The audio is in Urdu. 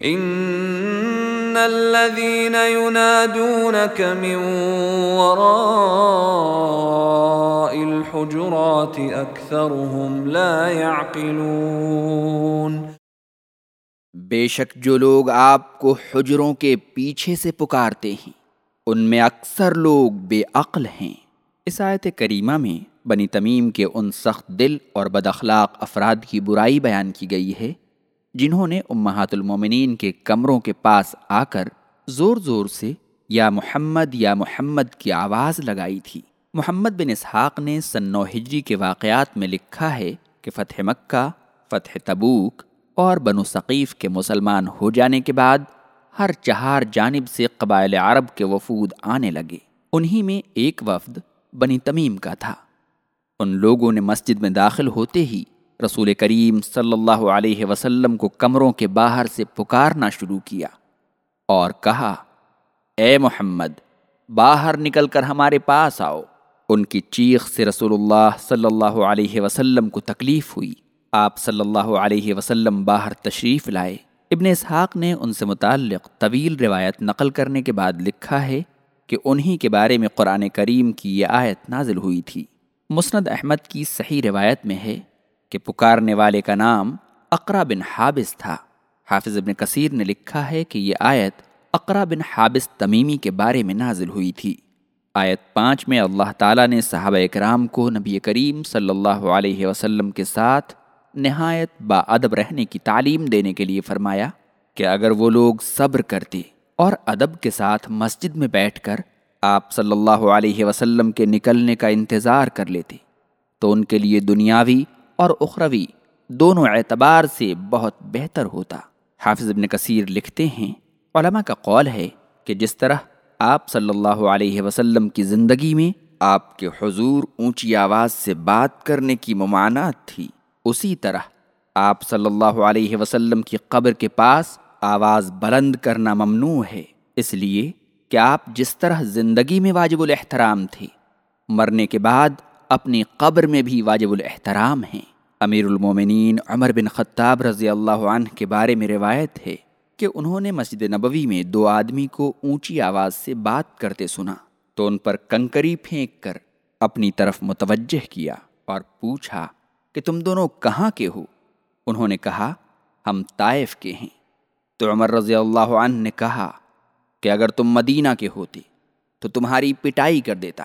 ان الذين ينادونك من وراء الحجرات اكثرهم لا يعقلون بے شک جو لوگ آپ کو حجروں کے پیچھے سے پکارتے ہیں، ان میں اکثر لوگ بے عقل ہیں۔ اس آیت کریمہ میں بنی تمیم کے ان سخت دل اور بد اخلاق افراد کی برائی بیان کی گئی ہے۔ جنہوں نے امہات المومنین کے کمروں کے پاس آ کر زور زور سے یا محمد یا محمد کی آواز لگائی تھی۔ محمد بن اسحاق نے سنو ہجری کے واقعات میں لکھا ہے کہ فتح مکہ، فتح تبوک اور بنو ثقیف کے مسلمان ہو جانے کے بعد ہر چہار جانب سے قبائل عرب کے وفود آنے لگے۔ انہی میں ایک وفد بنی تمیم کا تھا۔ ان لوگوں نے مسجد میں داخل ہوتے ہی رسول کریم صلی اللہ علیہ وسلم کو کمروں کے باہر سے پکارنا شروع کیا اور کہا، اے محمد، باہر نکل کر ہمارے پاس آؤ۔ ان کی چیخ سے رسول اللہ صلی اللہ علیہ وسلم کو تکلیف ہوئی۔ آپ صلی اللہ علیہ وسلم باہر تشریف لائے۔ ابن اسحاق نے ان سے متعلق طویل روایت نقل کرنے کے بعد لکھا ہے کہ انہی کے بارے میں قرآن کریم کی یہ آیت نازل ہوئی تھی۔ مسند احمد کی صحیح روایت میں ہے کہ پکارنے والے کا نام اقرا بن حابس تھا۔ حافظ ابن کثیر نے لکھا ہے کہ یہ آیت اقرا بن حابس تمیمی کے بارے میں نازل ہوئی تھی۔ آیت پانچ میں اللہ تعالیٰ نے صحابہ اکرام کو نبی کریم صلی اللہ علیہ وسلم کے ساتھ نہایت با ادب رہنے کی تعلیم دینے کے لیے فرمایا کہ اگر وہ لوگ صبر کرتے اور ادب کے ساتھ مسجد میں بیٹھ کر آپ صلی اللہ علیہ وسلم کے نکلنے کا انتظار کر لیتے تو ان کے لیے دنیاوی اور اخروی دونوں اعتبار سے بہت بہتر ہوتا۔ حافظ ابن کثیر لکھتے ہیں، علماء کا قول ہے کہ جس طرح آپ صلی اللہ علیہ وسلم کی زندگی میں آپ کے حضور اونچی آواز سے بات کرنے کی ممانعت تھی، اسی طرح آپ صلی اللہ علیہ وسلم کی قبر کے پاس آواز بلند کرنا ممنوع ہے۔ اس لیے کہ آپ جس طرح زندگی میں واجب الاحترام تھے، مرنے کے بعد اپنی قبر میں بھی واجب الاحترام ہیں۔ امیر المومنین عمر بن خطاب رضی اللہ عنہ کے بارے میں روایت ہے کہ انہوں نے مسجد نبوی میں دو آدمی کو اونچی آواز سے بات کرتے سنا تو ان پر کنکری پھینک کر اپنی طرف متوجہ کیا اور پوچھا کہ تم دونوں کہاں کے ہو؟ انہوں نے کہا، ہم طائف کے ہیں۔ تو عمر رضی اللہ عنہ نے کہا کہ اگر تم مدینہ کے ہوتے تو تمہاری پٹائی کر دیتا۔